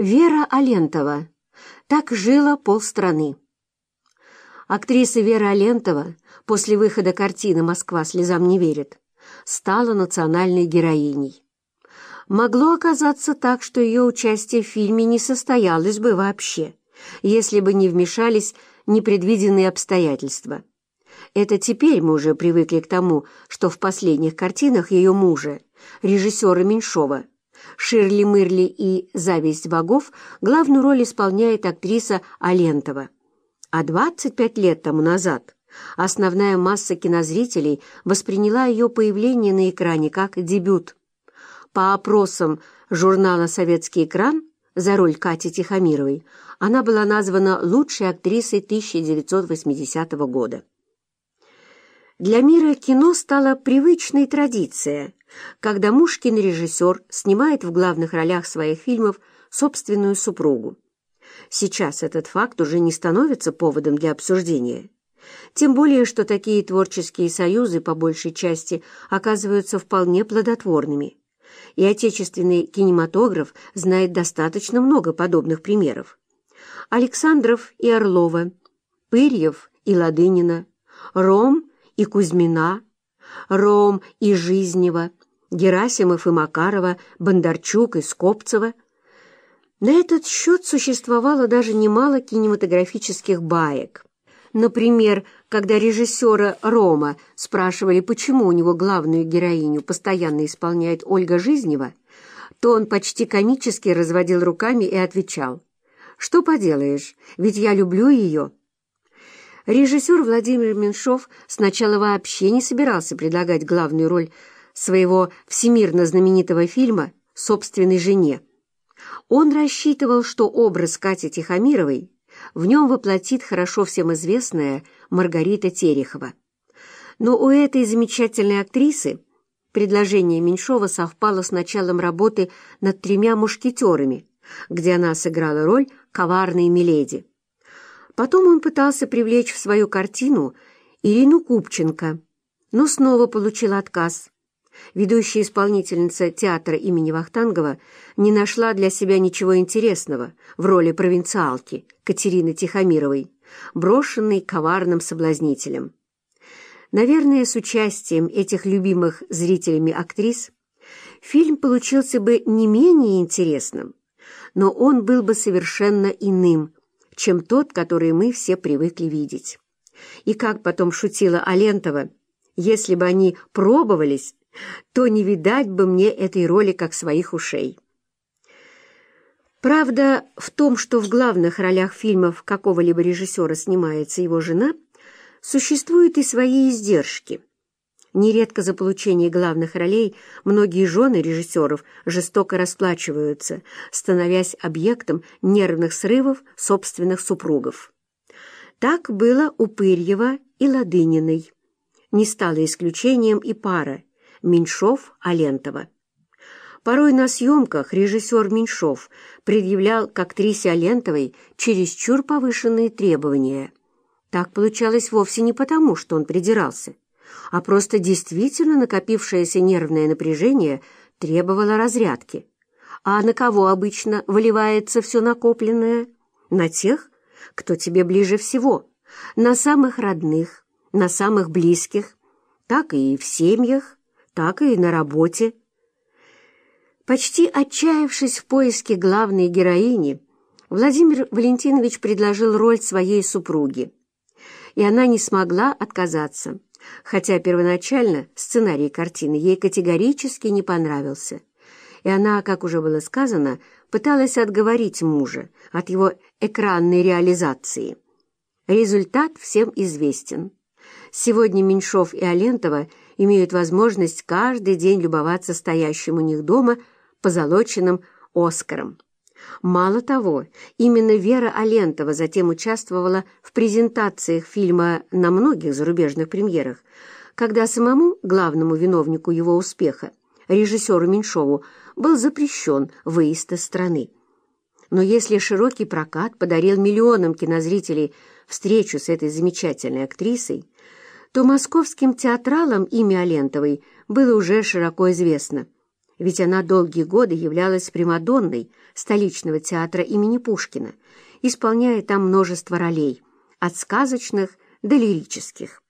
Вера Алентова. Так жила полстраны. Актриса Вера Алентова после выхода картины «Москва слезам не верит» стала национальной героиней. Могло оказаться так, что ее участие в фильме не состоялось бы вообще, если бы не вмешались непредвиденные обстоятельства. Это теперь мы уже привыкли к тому, что в последних картинах ее мужа, режиссера Меньшова, Ширли Мырли и «Зависть богов» главную роль исполняет актриса Алентова. А 25 лет тому назад основная масса кинозрителей восприняла ее появление на экране как дебют. По опросам журнала «Советский экран» за роль Кати Тихомировой она была названа лучшей актрисой 1980 года. Для мира кино стала привычной традиция, когда муж-кинорежиссер снимает в главных ролях своих фильмов собственную супругу. Сейчас этот факт уже не становится поводом для обсуждения. Тем более, что такие творческие союзы по большей части оказываются вполне плодотворными. И отечественный кинематограф знает достаточно много подобных примеров. Александров и Орлова, Пырьев и Ладынина, Ром и Кузьмина, Ром и Жизнева, Герасимов и Макарова, Бондарчук и Скопцева. На этот счет существовало даже немало кинематографических баек. Например, когда режиссера Рома спрашивали, почему у него главную героиню постоянно исполняет Ольга Жизнева, то он почти комически разводил руками и отвечал, «Что поделаешь, ведь я люблю ее». Режиссер Владимир Меньшов сначала вообще не собирался предлагать главную роль своего всемирно знаменитого фильма собственной жене. Он рассчитывал, что образ Кати Тихомировой в нем воплотит хорошо всем известная Маргарита Терехова. Но у этой замечательной актрисы предложение Меньшова совпало с началом работы над тремя мушкетерами, где она сыграла роль коварной Миледи. Потом он пытался привлечь в свою картину Ирину Купченко, но снова получил отказ. Ведущая исполнительница театра имени Вахтангова не нашла для себя ничего интересного в роли провинциалки Катерины Тихомировой, брошенной коварным соблазнителем. Наверное, с участием этих любимых зрителями актрис фильм получился бы не менее интересным, но он был бы совершенно иным, чем тот, который мы все привыкли видеть. И как потом шутила Алентова, если бы они пробовались, то не видать бы мне этой роли как своих ушей. Правда, в том, что в главных ролях фильмов какого-либо режиссера снимается его жена, существуют и свои издержки – Нередко за получение главных ролей многие жены режиссеров жестоко расплачиваются, становясь объектом нервных срывов собственных супругов. Так было у Пырьева и Ладыниной. Не стало исключением и пара Меньшов-Алентова. Порой на съемках режиссер Меньшов предъявлял к актрисе Алентовой чересчур повышенные требования. Так получалось вовсе не потому, что он придирался а просто действительно накопившееся нервное напряжение требовало разрядки. А на кого обычно выливается все накопленное? На тех, кто тебе ближе всего, на самых родных, на самых близких, так и в семьях, так и на работе. Почти отчаявшись в поиске главной героини, Владимир Валентинович предложил роль своей супруги, и она не смогла отказаться хотя первоначально сценарий картины ей категорически не понравился, и она, как уже было сказано, пыталась отговорить мужа от его экранной реализации. Результат всем известен. Сегодня Меньшов и Алентова имеют возможность каждый день любоваться стоящим у них дома позолоченным «Оскаром». Мало того, именно Вера Алентова затем участвовала в презентациях фильма на многих зарубежных премьерах, когда самому главному виновнику его успеха, режиссеру Меньшову, был запрещен выезд из страны. Но если широкий прокат подарил миллионам кинозрителей встречу с этой замечательной актрисой, то московским театралам имя Алентовой было уже широко известно – ведь она долгие годы являлась примадонной столичного театра имени Пушкина, исполняя там множество ролей, от сказочных до лирических.